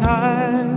time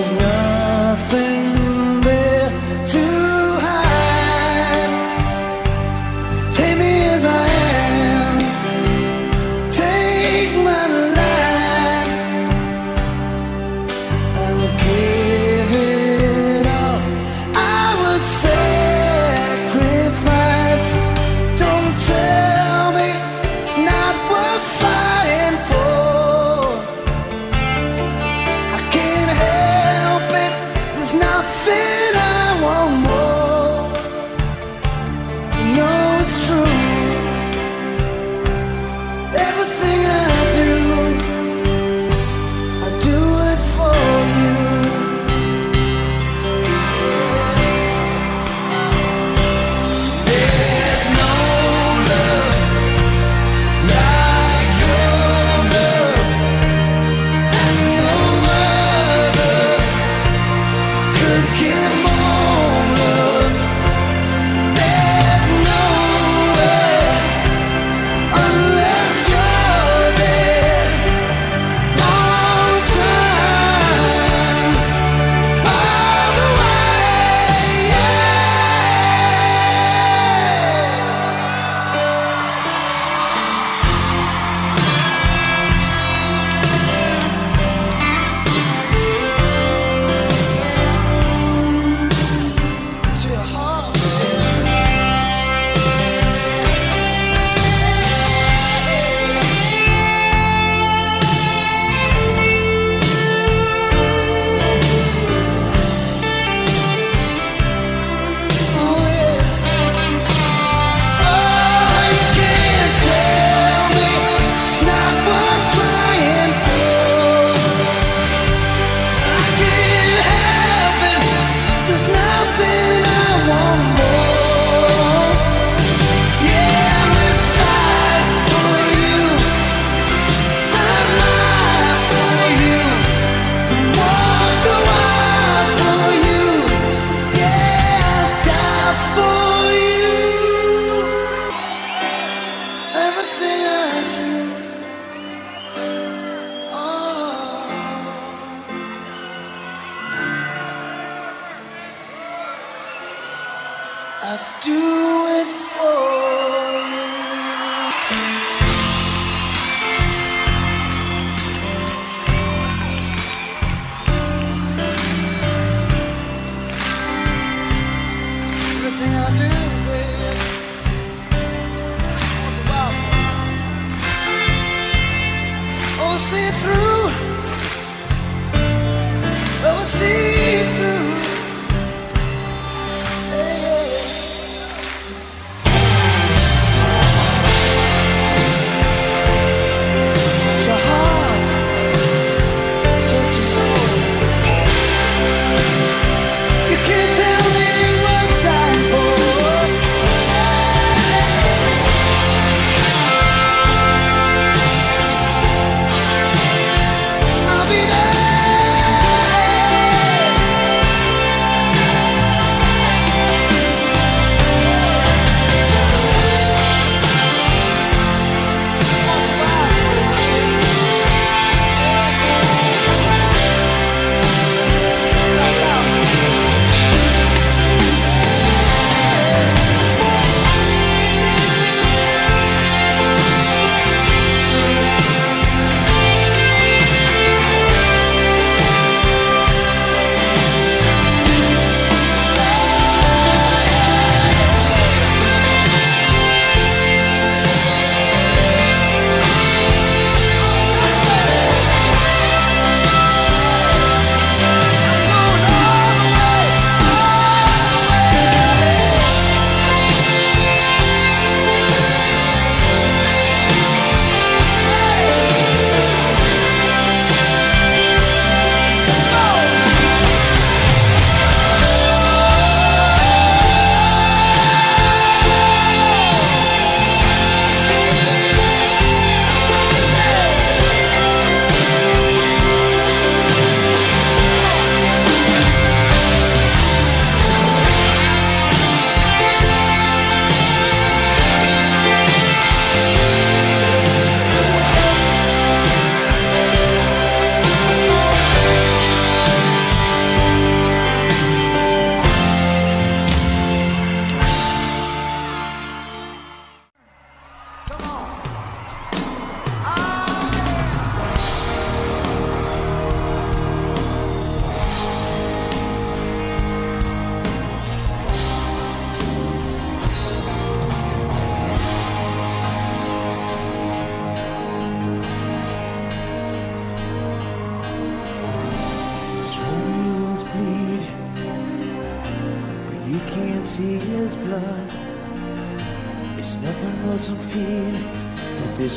there's nothing do it for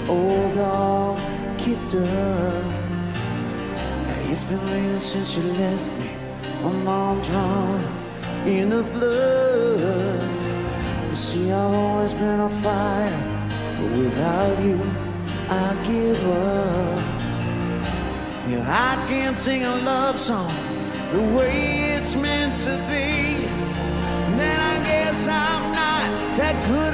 old dog kicked up. Now, It's been raining since you left me. Mom drowned in the flood. You see, I've always been a fighter, but without you, I give up. Yeah, I can't sing a love song the way it's meant to be. Then I guess I'm not that good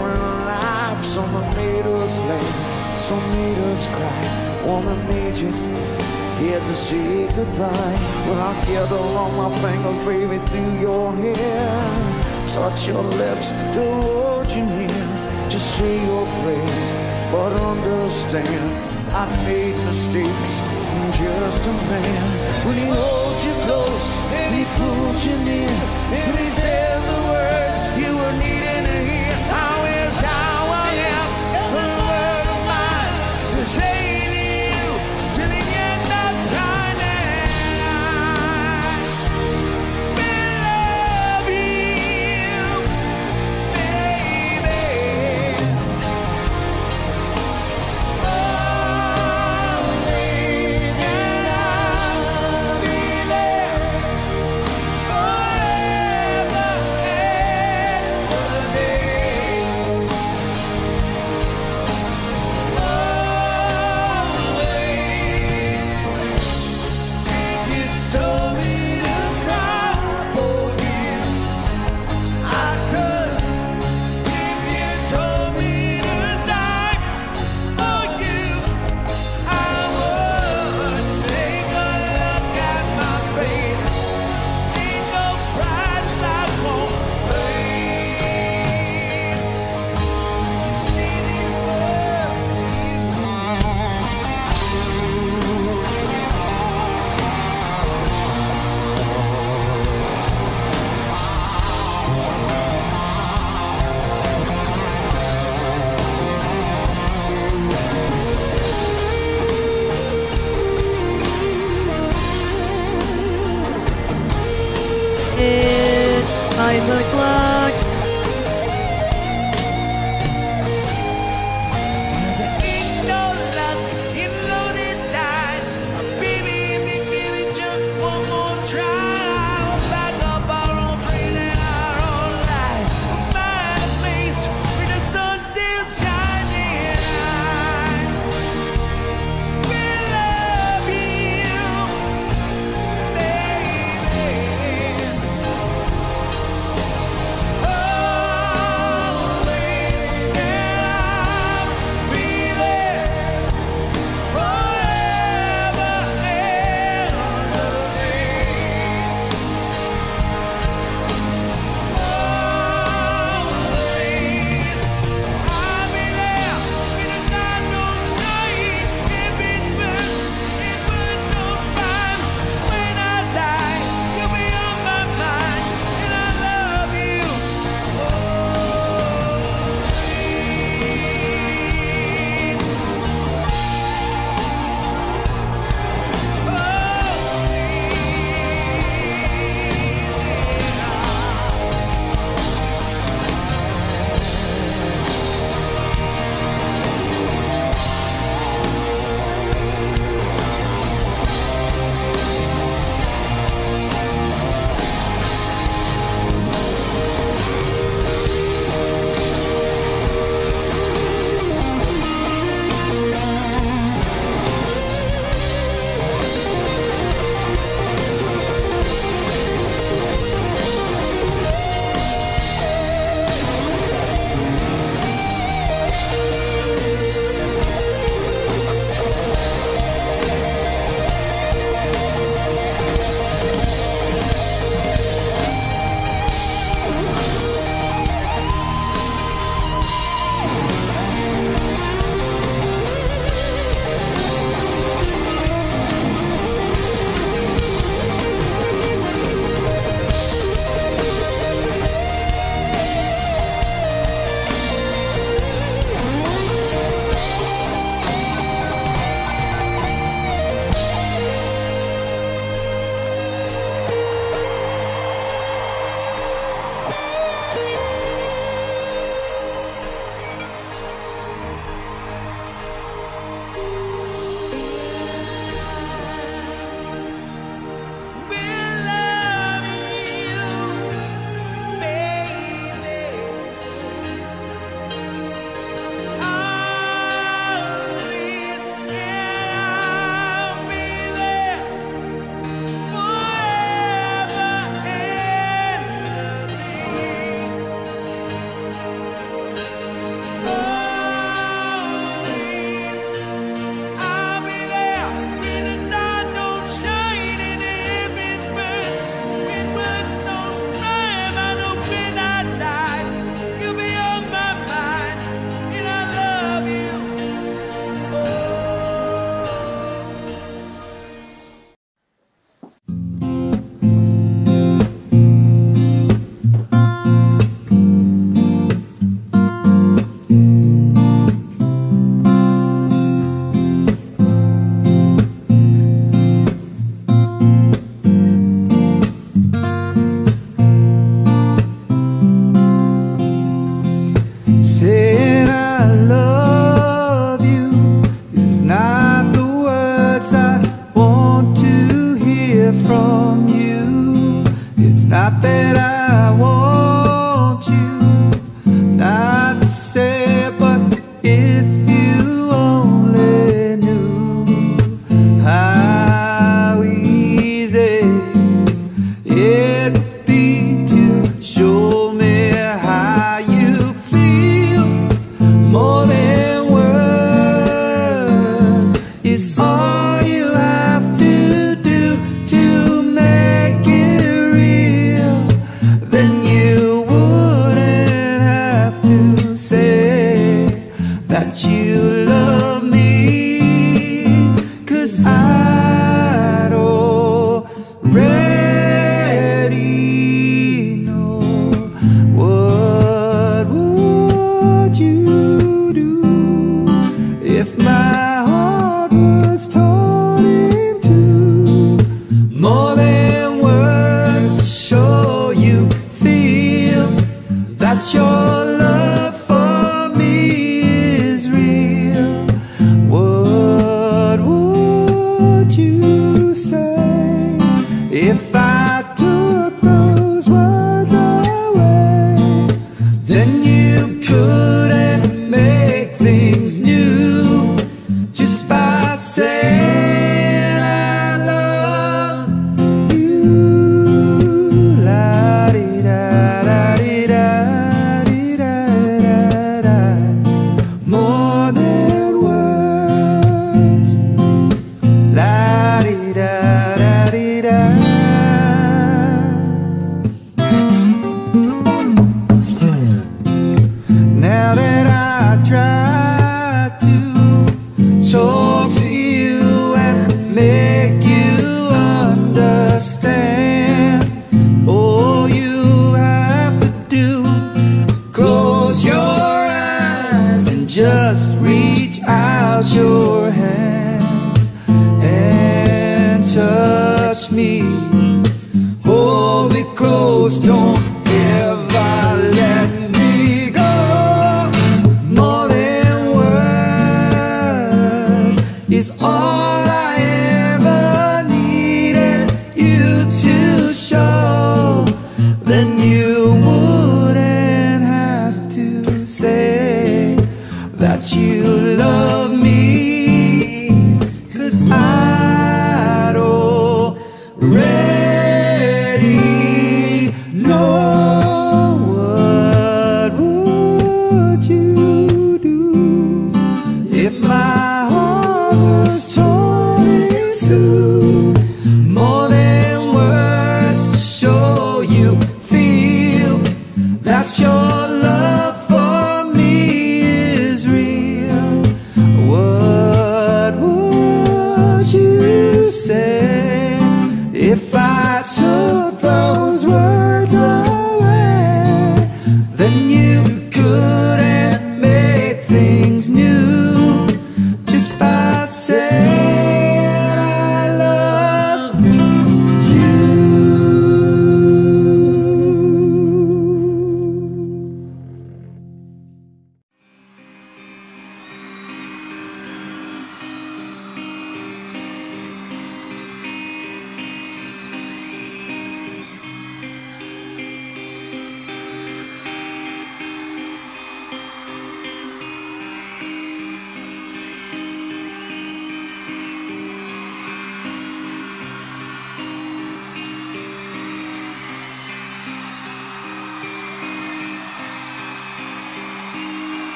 different life. Some that made us laugh, some made us cry. One that made you had to say goodbye. When I gather on my fingers, baby, through your hair, touch your lips to hold you near, just say your prayers, but understand I made mistakes. I'm just a man. When he holds you close and he pulls you near, and he says the words you were to. I wish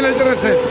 tiene el 13.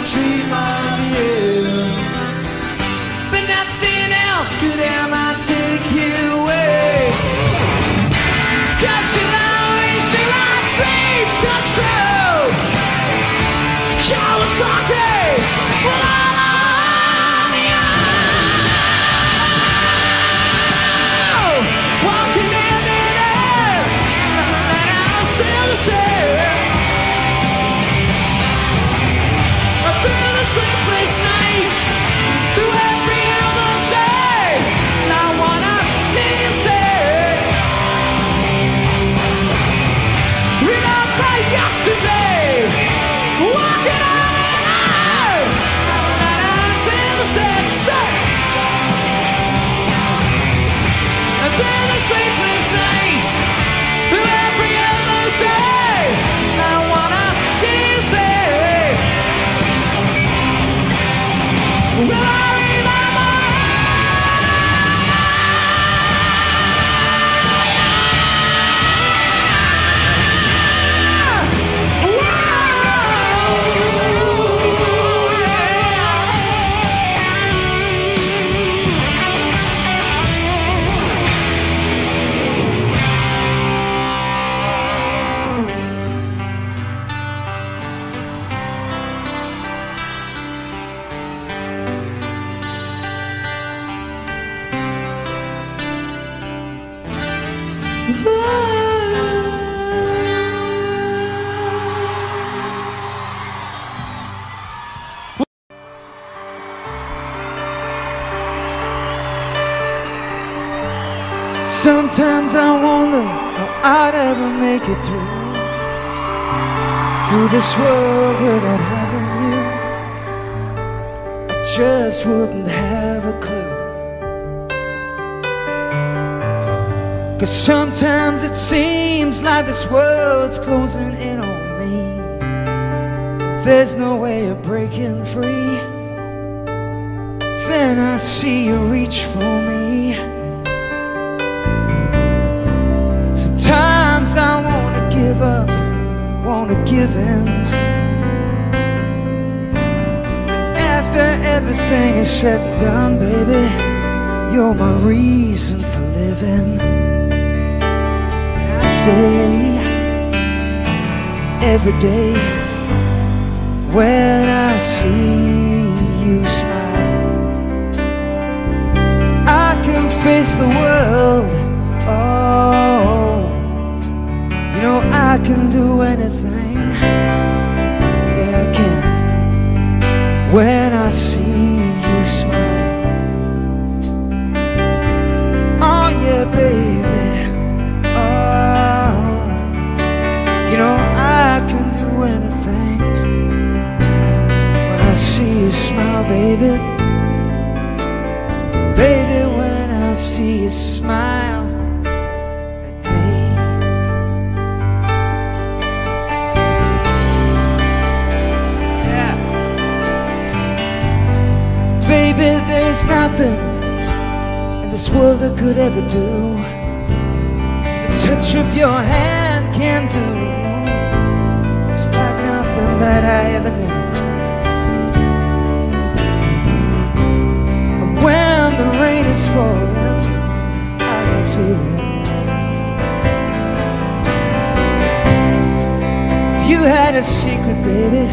Wacky this world without having you I just wouldn't have a clue. Cause sometimes it seems like this world's closing in on me. There's no way of breaking free. Then I see you reach for me After everything is said and done, baby, you're my reason for living. I say every day when I see you smile, I can face the world. Oh. You know I can do anything When I see you smile. Oh yeah, baby. Oh. You know I can do anything. When I see you smile, baby. Baby, when I see you smile world that could ever do. The touch of your hand can do. It's like nothing that I ever knew. But when the rain is falling, I don't feel it. If you had a secret, baby,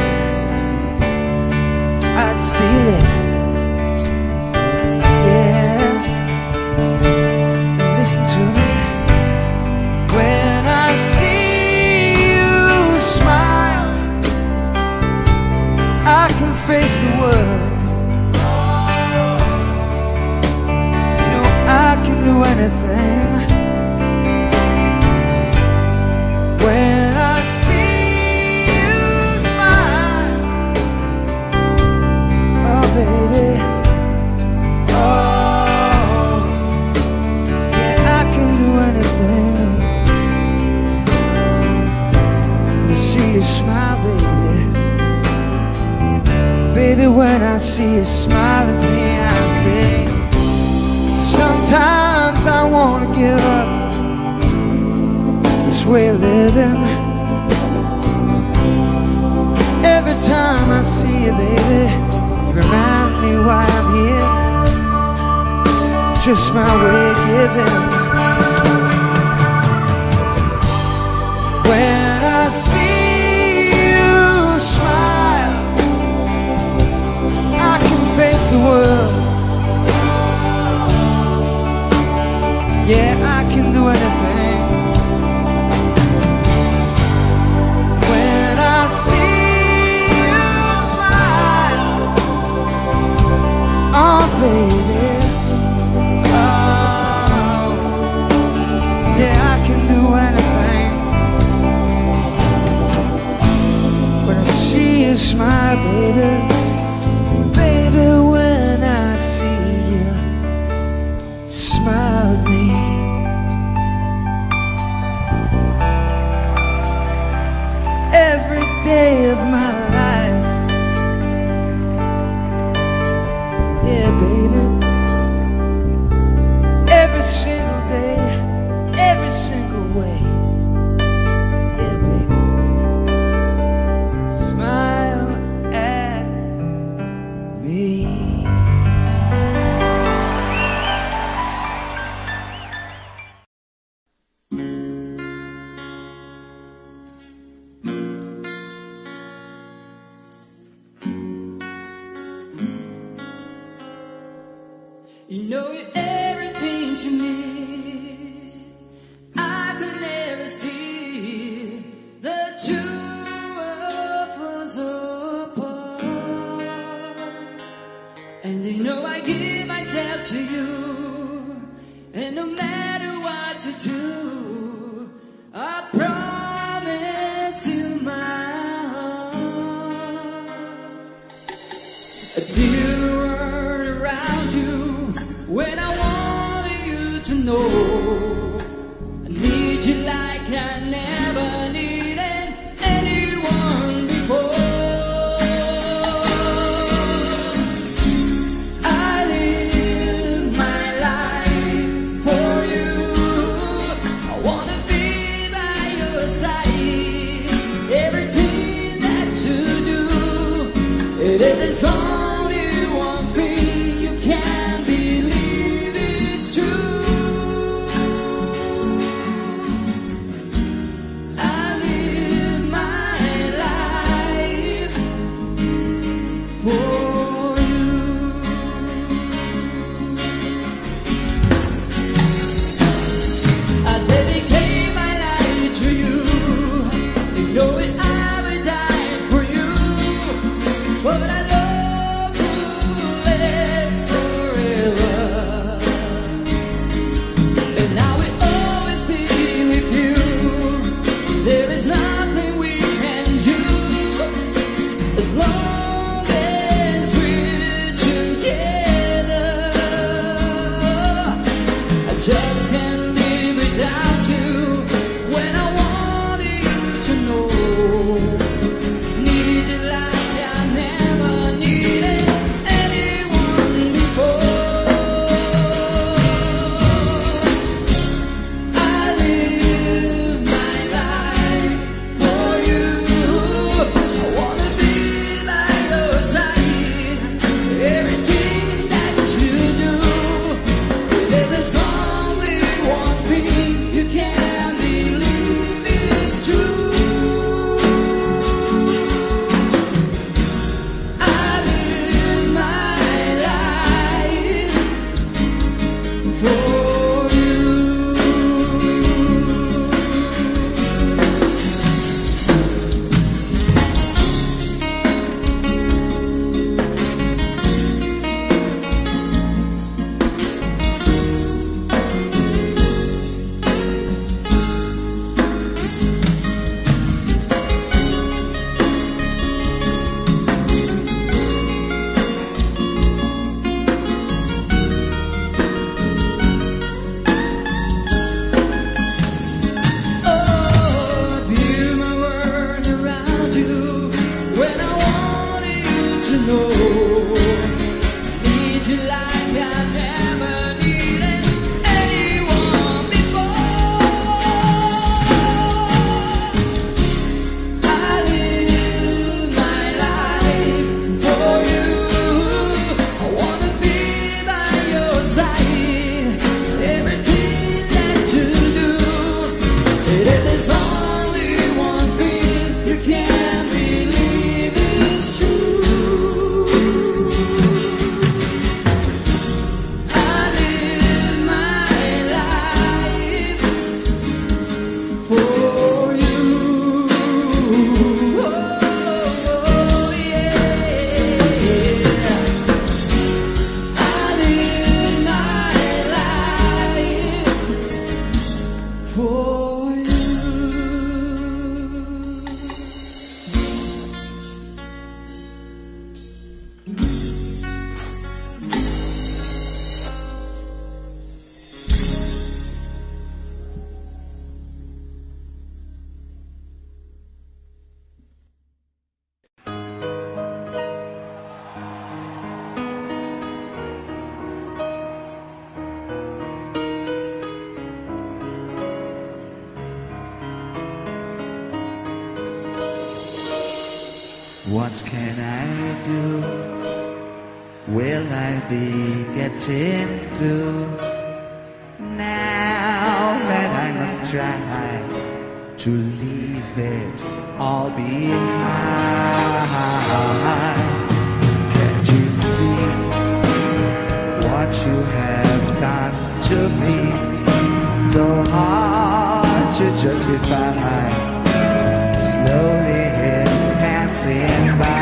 I'd steal it. Do anything. what can I do? Will I be getting through? Now that I must try to leave it all behind. Can't you see what you have done to me? So hard to justify passing by.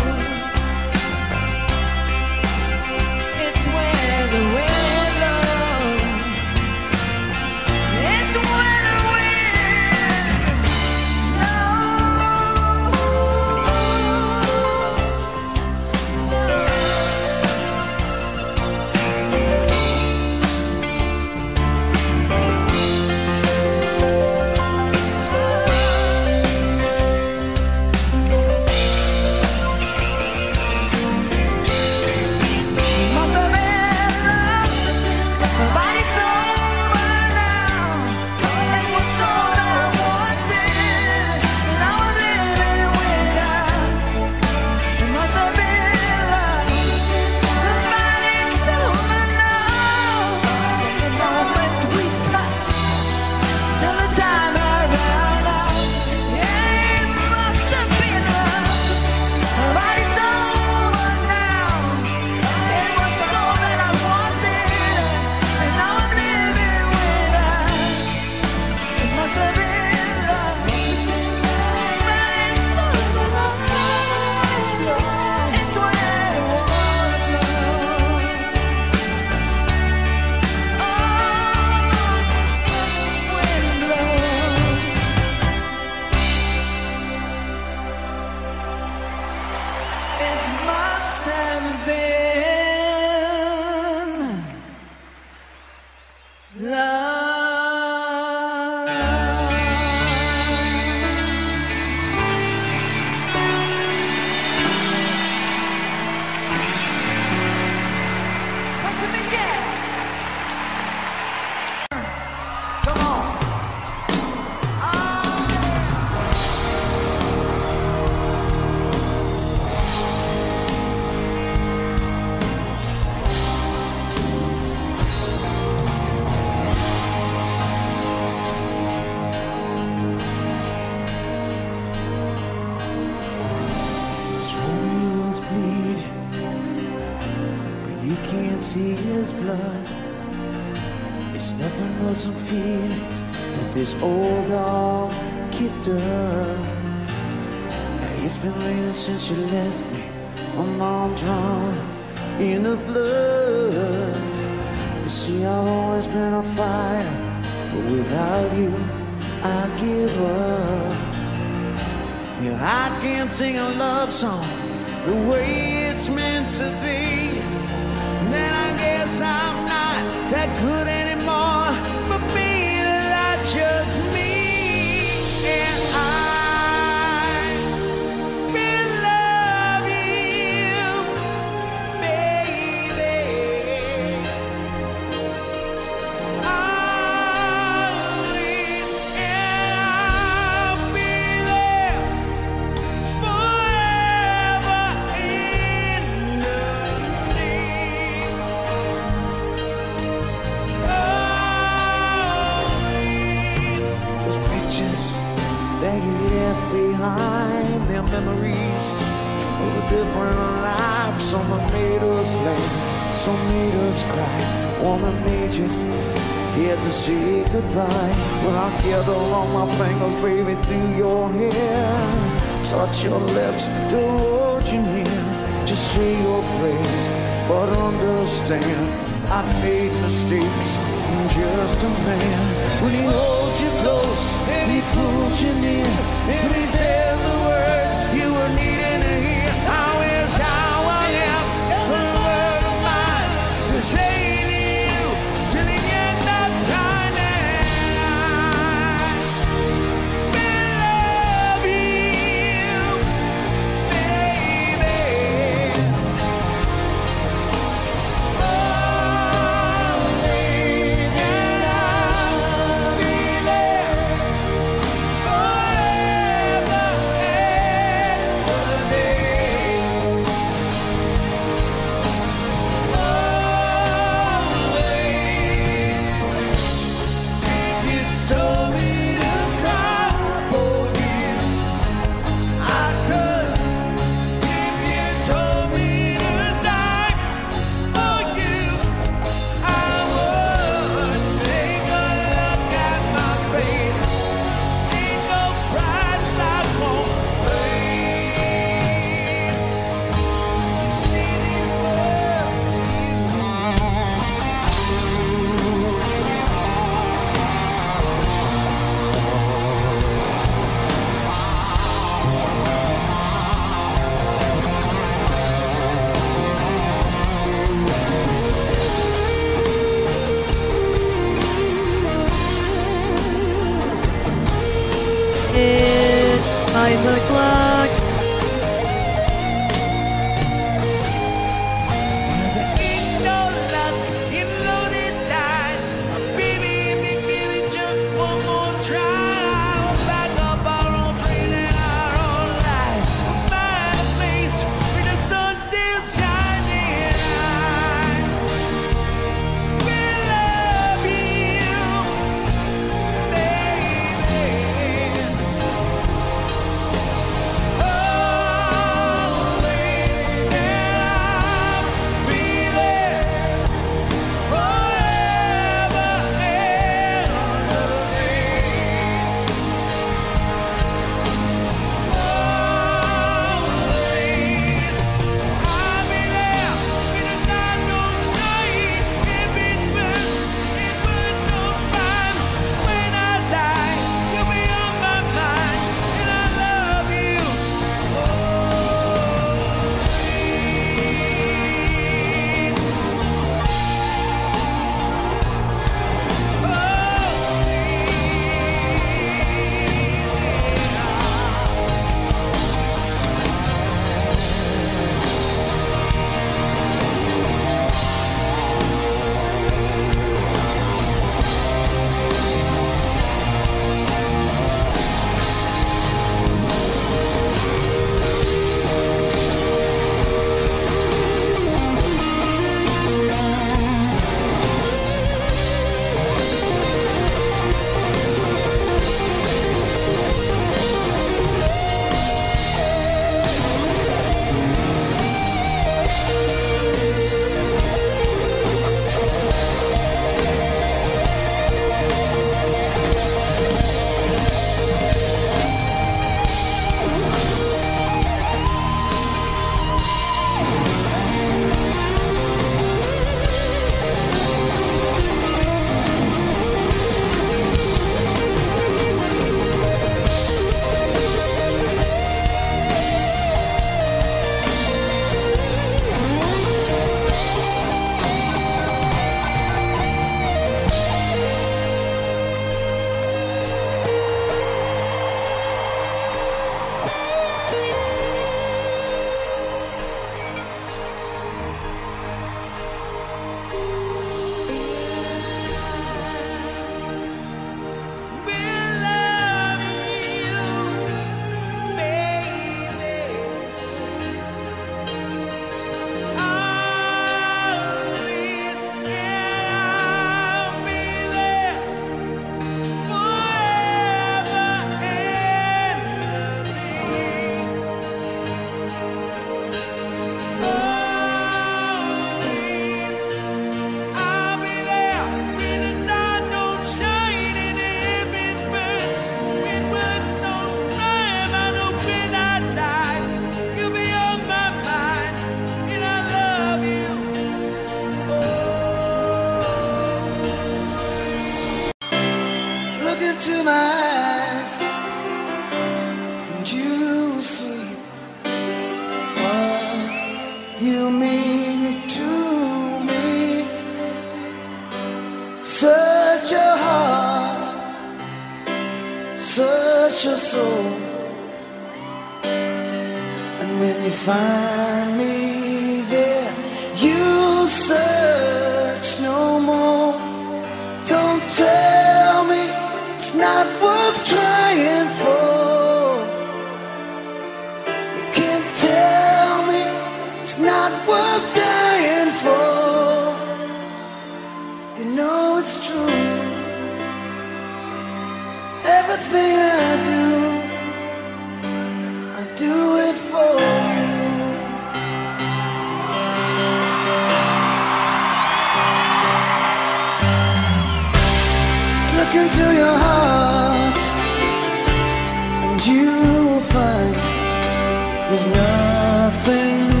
There's nothing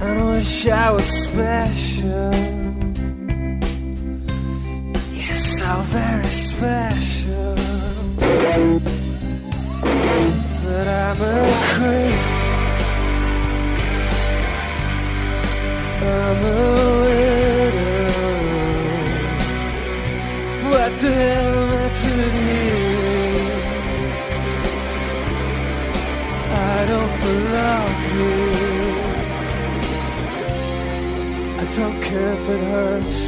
I wish I was special. You're so very special. But I'm a creep. I'm a if it hurts.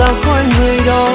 ra khỏi người đó.